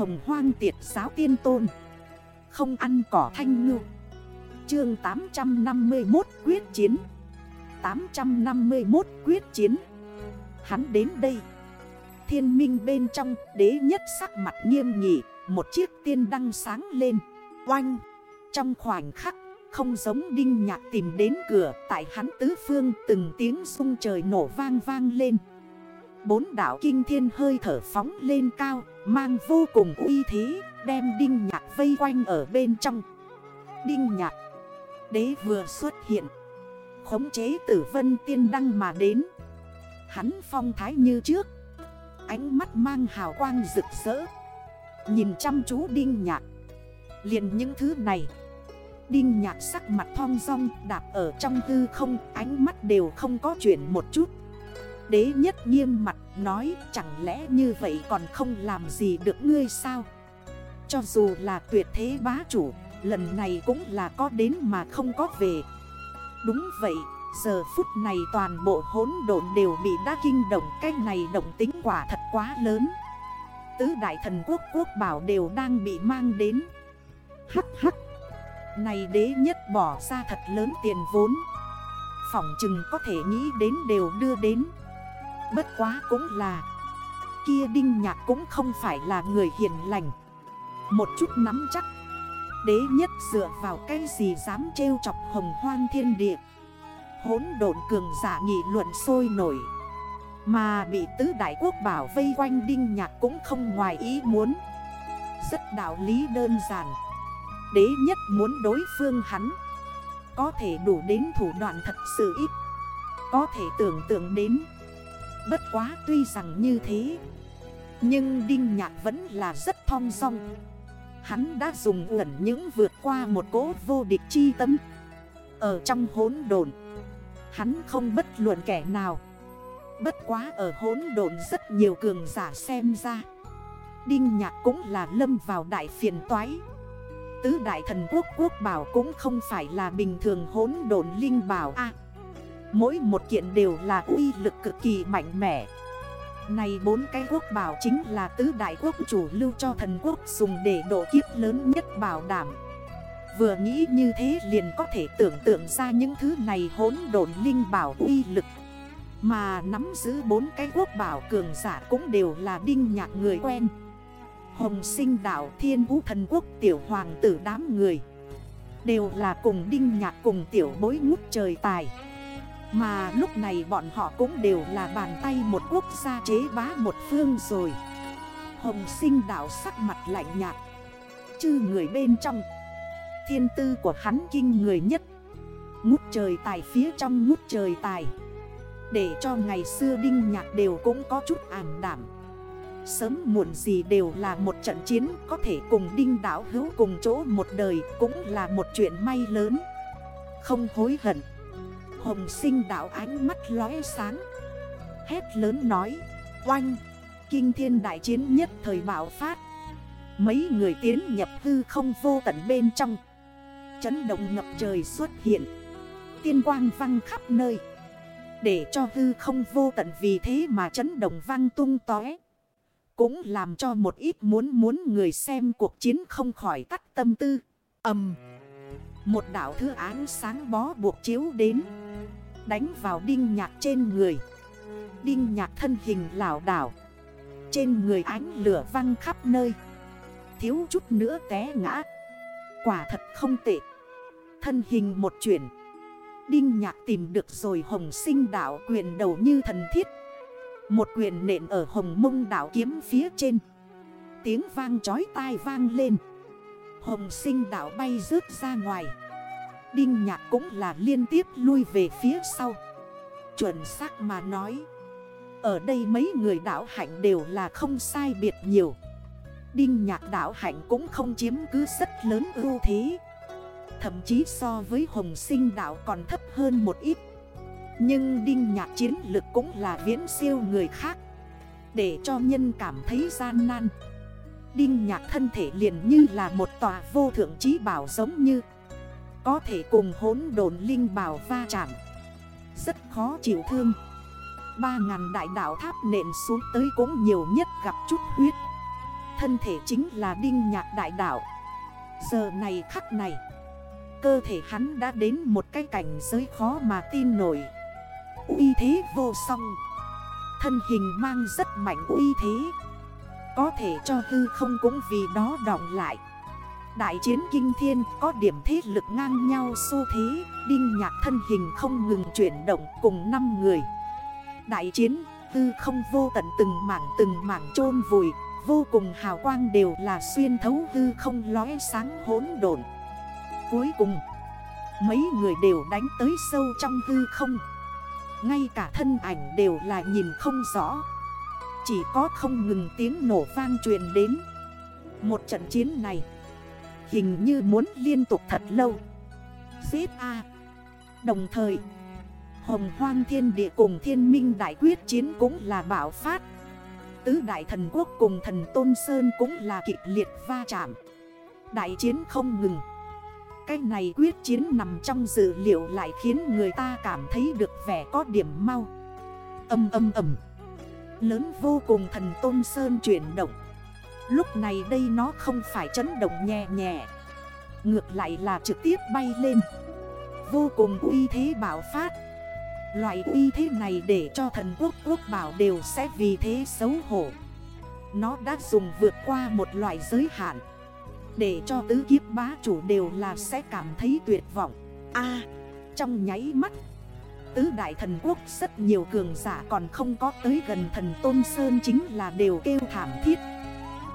hồng hoang tiệt giáo tiên tôn. Không ăn cỏ thanh ngư. Chương 851 quyết chiến. 851 quyết chiến. Hắn đến đây. Thiên minh bên trong, đế nhất sắc mặt nghiêm nghị, Một chiếc tiên đăng sáng lên. Oanh! Trong khoảnh khắc, không giống đinh nhạc tìm đến cửa, Tại hắn tứ phương từng tiếng sung trời nổ vang vang lên. Bốn đảo kinh thiên hơi thở phóng lên cao, Mang vô cùng uy thế, Đem đinh nhạc vây quanh ở bên trong. Đinh nhạc, Đế vừa xuất hiện. Khống chế tử vân tiên đăng mà đến. Hắn phong thái như trước. Ánh mắt mang hào quang rực rỡ. Nhìn chăm chú đinh nhạc. Liền những thứ này. Đinh nhạc sắc mặt thong rong đạp ở trong hư không, Ánh mắt đều không có chuyện một chút. Đế nhất nghiêm mặt, nói chẳng lẽ như vậy còn không làm gì được ngươi sao? Cho dù là tuyệt thế bá chủ, Lần này cũng là có đến mà không có về. Đúng vậy, Giờ phút này toàn bộ hốn độn đều bị đã kinh động, Cái này động tính quả thật quá lớn. Tứ đại thần quốc quốc bảo đều đang bị mang đến. Hắc hắc, Này đế nhất bỏ ra thật lớn tiền vốn. Phỏng chừng có thể nghĩ đến đều đưa đến. Bất quá cũng là. Kia đinh nhạc cũng không phải là người hiền lành. Một chút nắm chắc. Đế nhất dựa vào cái gì dám trêu chọc hồng hoang thiên địa? Hốn độn cường giả nghị luận sôi nổi. Mà bị tứ đại quốc bảo vây quanh đinh nhạc cũng không ngoài ý muốn. Rất đạo lý đơn giản. Đế nhất muốn đối phương hắn. Có thể đủ đến thủ đoạn thật sự ít. Có thể tưởng tượng đến. Bất quá tuy rằng như thế, Nhưng Đinh Nhạc vẫn là rất thong song Hắn đã dùng ẩn những vượt qua một cố vô địch chi tâm. Ở trong hốn đồn Hắn không bất luận kẻ nào. Bất quá ở hốn đồn rất nhiều cường giả xem ra, Đinh Nhạc cũng là lâm vào đại phiền toái. Tứ đại thần quốc quốc bảo cũng không phải là bình thường hốn đồn linh bảo a. Mỗi một kiện đều là uy lực cực kỳ mạnh mẽ. Này bốn cái quốc bảo chính là tứ đại quốc chủ lưu cho thần quốc dùng để độ kiếp lớn nhất bảo đảm. Vừa nghĩ như thế liền có thể tưởng tượng ra những thứ này hốn đồn linh bảo uy lực. Mà nắm giữ bốn cái quốc bảo cường giả cũng đều là đinh nhạc người quen. Hồng sinh đảo thiên vũ thần quốc, tiểu hoàng tử đám người Đều là cùng đinh nhạc cùng tiểu bối ngút trời tài. Mà lúc này bọn họ cũng đều là bàn tay một quốc gia chế bá một phương rồi. Hồng sinh đảo sắc mặt lạnh nhạt. Chư người bên trong. Thiên tư của hắn kinh người nhất. Ngút trời tài phía trong ngút trời tài. Để cho ngày xưa đinh nhạc đều cũng có chút ảm đảm Sớm muộn gì đều là một trận chiến Có thể cùng đinh đảo hữu cùng chỗ một đời Cũng là một chuyện may lớn. Không hối hận. Hồng sinh đảo ánh mắt lóe sáng Hét lớn nói, Oanh, Kinh thiên đại chiến nhất thời bảo phát Mấy người tiến nhập hư không vô tận bên trong Chấn động ngập trời xuất hiện Tiên quang văng khắp nơi Để cho hư không vô tận vì thế mà chấn động văng tung tóe cũng làm cho một ít muốn muốn người xem cuộc chiến không khỏi tắt tâm tư. Âm. Một đảo thư án sáng bó buộc chiếu đến. Đánh vào đinh nhạc trên người. Đinh nhạc thân hình lảo đảo. Trên người ánh lửa văng khắp nơi. Thiếu chút nữa té ngã. Quả thật không tệ. Thân hình một chuyển. Đinh nhạc tìm được rồi hồng sinh đảo quyền đầu như thần thiết một quyền nện ở hồng mông đảo kiếm phía trên Tiếng vang chói tai vang lên Hồng sinh đảo bay rớt ra ngoài Đinh nhạc cũng là liên tiếp lui về phía sau. Chuẩn xác mà nói, Ở đây mấy người đảo hạnh đều là không sai biệt nhiều. Đinh nhạc đảo hạnh cũng không chiếm cứ rất lớn ưu thế. Thậm chí so với hồng sinh đảo còn thấp hơn một ít. Nhưng Đinh Nhạc chiến lực cũng là viễn siêu người khác. Để cho nhân cảm thấy gian nan, Đinh Nhạc thân thể liền như là một tòa vô thượng trí bảo giống như có thể cùng hốn đồn linh bảo va chạm. Rất khó chịu thương. Ba ngàn đại đảo tháp nện xuống tới cũng nhiều nhất gặp chút huyết. Thân thể chính là đinh nhạc đại đạo. Giờ này khắc này, Cơ thể hắn đã đến một cái cảnh giới khó mà tin nổi. Uy thế vô song. Thân hình mang rất mạnh uy thế. Có thể cho hư không cũng vì đó đọng lại. Đại chiến kinh thiên có điểm thế lực ngang nhau xu thế, Đinh nhạc thân hình không ngừng chuyển động cùng 5 người. Đại chiến, tư không vô tận từng mảng từng mảng chôn vùi, Vô cùng hào quang đều là xuyên thấu tư không lóe sáng hỗn độn. Cuối cùng, Mấy người đều đánh tới sâu trong tư không. Ngay cả thân ảnh đều là nhìn không rõ. Chỉ có không ngừng tiếng nổ vang truyền đến. Một trận chiến này Hình như muốn liên tục thật lâu. Xếp A. Đồng thời, Hồng hoang thiên địa cùng thiên minh đại quyết chiến cũng là bảo phát. Tứ đại thần quốc cùng thần Tôn Sơn cũng là kịch liệt va chạm. Đại chiến không ngừng. Cái này quyết chiến nằm trong dự liệu lại khiến người ta cảm thấy được vẻ có điểm mau. Âm âm ầm. Lớn vô cùng thần Tôn Sơn chuyển động. Lúc này đây nó không phải chấn động nhẹ nhẹ. Ngược lại là trực tiếp bay lên. Vô cùng uy thế bảo phát. Loại uy thế này để cho thần quốc quốc bảo đều sẽ vì thế xấu hổ. Nó đã dùng vượt qua một loại giới hạn. Để cho tứ kiếp bá chủ đều là sẽ cảm thấy tuyệt vọng. A, trong nháy mắt, Tứ đại thần quốc rất nhiều cường giả còn không có tới gần thần Tôn Sơn chính là đều kêu thảm thiết.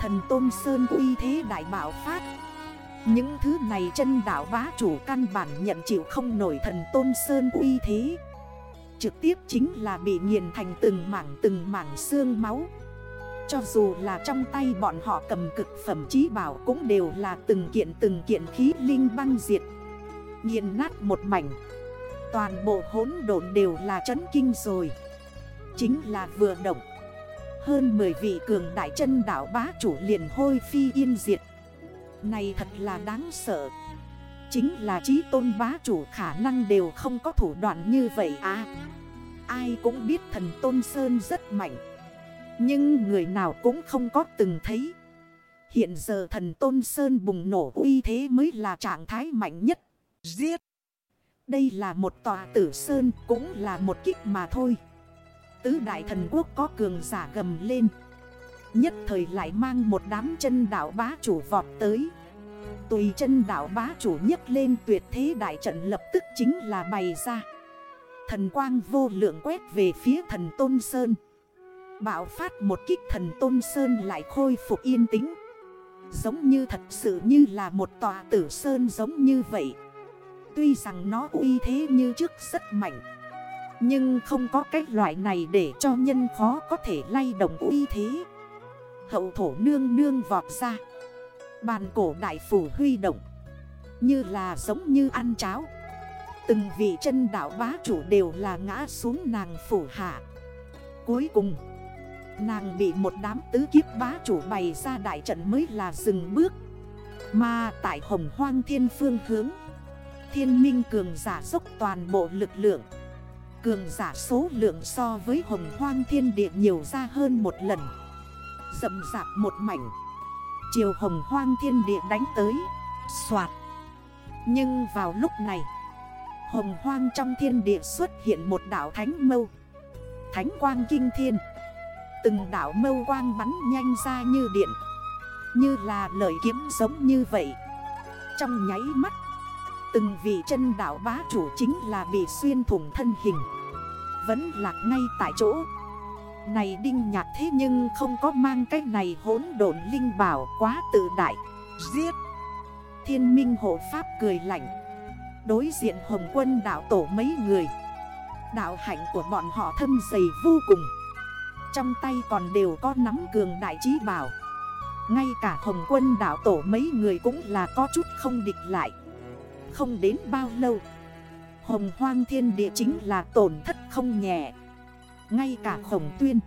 Thần Tôn Sơn uy thế đại bảo phát. Những thứ này chân đảo bá chủ căn bản nhận chịu không nổi thần Tôn Sơn uy thế. Trực tiếp chính là bị nghiền thành từng mảng từng mảng xương máu. Cho dù là trong tay bọn họ cầm cực phẩm trí bảo cũng đều là từng kiện từng kiện khí linh băng diệt. Nghiền nát một mảnh. Toàn bộ hốn độn đều là chấn kinh rồi. Chính là vừa động. Hơn 10 vị cường đại chân đảo bá chủ liền hôi phi yên diệt. Này thật là đáng sợ. Chính là trí tôn bá chủ khả năng đều không có thủ đoạn như vậy à. Ai cũng biết thần Tôn Sơn rất mạnh. Nhưng người nào cũng không có từng thấy. Hiện giờ thần Tôn Sơn bùng nổ uy thế mới là trạng thái mạnh nhất. Giết! Đây là một tòa tử Sơn cũng là một kích mà thôi. Tứ đại thần quốc có cường giả gầm lên. Nhất thời lại mang một đám chân đảo bá chủ vọt tới. Tùy chân đảo bá chủ nhấc lên tuyệt thế đại trận lập tức chính là bày ra. Thần quang vô lượng quét về phía thần Tôn Sơn. Bạo phát một kích thần Tôn Sơn lại khôi phục yên tĩnh. Giống như thật sự như là một tòa tử Sơn giống như vậy. Tuy rằng nó uy thế như trước rất mạnh nhưng không có cái loại này để cho nhân khó có thể lay động uy thế. Hậu thổ nương nương vọt ra. Bàn cổ đại phủ huy động. Như là giống như ăn cháo. Từng vị chân đảo bá chủ đều là ngã xuống nàng phủ hạ. Cuối cùng, Nàng bị một đám tứ kiếp bá chủ bày ra đại trận mới là dừng bước. Mà tại hồng hoang thiên phương hướng, Thiên minh cường giả dốc toàn bộ lực lượng. Cường giả số lượng so với hồng hoang thiên địa nhiều ra hơn một lần. Dậm rạp một mảnh. Chiều hồng hoang thiên địa đánh tới. Xoạt Nhưng vào lúc này, Hồng hoang trong thiên địa xuất hiện một đảo thánh mâu. Thánh quang kinh thiên. Từng đảo mâu quang bắn nhanh ra như điện. Như là lời kiếm giống như vậy. Trong nháy mắt Từng vị chân đảo bá chủ chính là bị xuyên thủng thân hình. Vẫn lạc ngay tại chỗ. Này đinh nhạc thế nhưng không có mang cái này hỗn độn linh bảo quá tự đại. Giết. Thiên minh hộ pháp cười lạnh. Đối diện hồng quân đảo tổ mấy người. Đạo hạnh của bọn họ thâm dày vô cùng. Trong tay còn đều có nắm cường đại trí bảo. Ngay cả hồng quân đảo tổ mấy người cũng là có chút không địch lại. Không đến bao lâu. Hồng hoang thiên địa chính là tổn thất không nhẹ. Ngay cả khổng tuyên,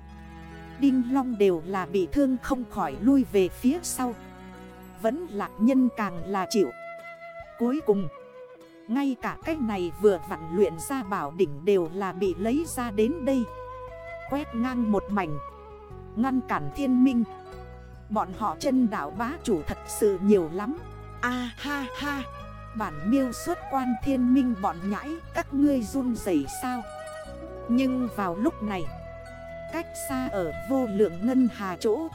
Đinh Long đều là bị thương không khỏi lui về phía sau. Vẫn lạc nhân càng là chịu. Cuối cùng, ngay cả cái này vừa vặn luyện ra bảo đỉnh đều là bị lấy ra đến đây. Quét ngang một mảnh, Ngăn cản thiên minh. Bọn họ chân đảo bá chủ thật sự nhiều lắm. A ha ha Bản miêu xuất quan thiên minh bọn nhãi, Các ngươi run rẩy sao? Nhưng vào lúc này, Cách xa ở vô lượng ngân hà chỗ,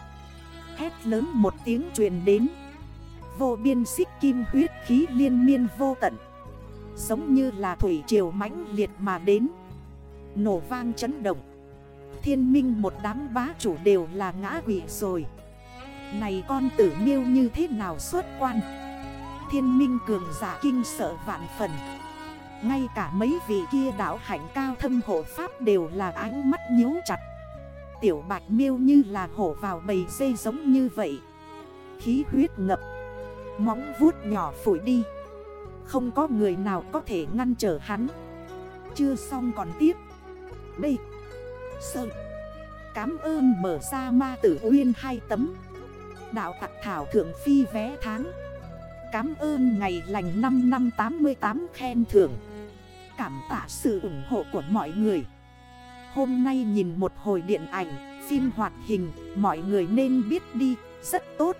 Hét lớn một tiếng truyền đến. Vô biên xích kim huyết khí liên miên vô tận, Giống như là thủy triều mãnh liệt mà đến. Nổ vang chấn động, Thiên minh một đám bá chủ đều là ngã quỷ rồi. Này con tử miêu như thế nào xuất quan? Thiên minh cường giả kinh sợ vạn phần. Ngay cả mấy vị kia đảo hạnh cao thâm hộ pháp đều là ánh mắt nhíu chặt. Tiểu bạch miêu như là hổ vào bầy dây giống như vậy. Khí huyết ngập. Móng vuốt nhỏ phủi đi. Không có người nào có thể ngăn trở hắn. Chưa xong còn tiếp. B. Sơ. Cám ơn mở ra ma tử uyên hai tấm. Đạo tặc thảo thượng phi vé tháng. Cám ơn ngày lành 5 năm 88 khen thưởng. Cảm tạ sự ủng hộ của mọi người. Hôm nay nhìn một hồi điện ảnh, phim hoạt hình Mọi người nên biết đi, rất tốt.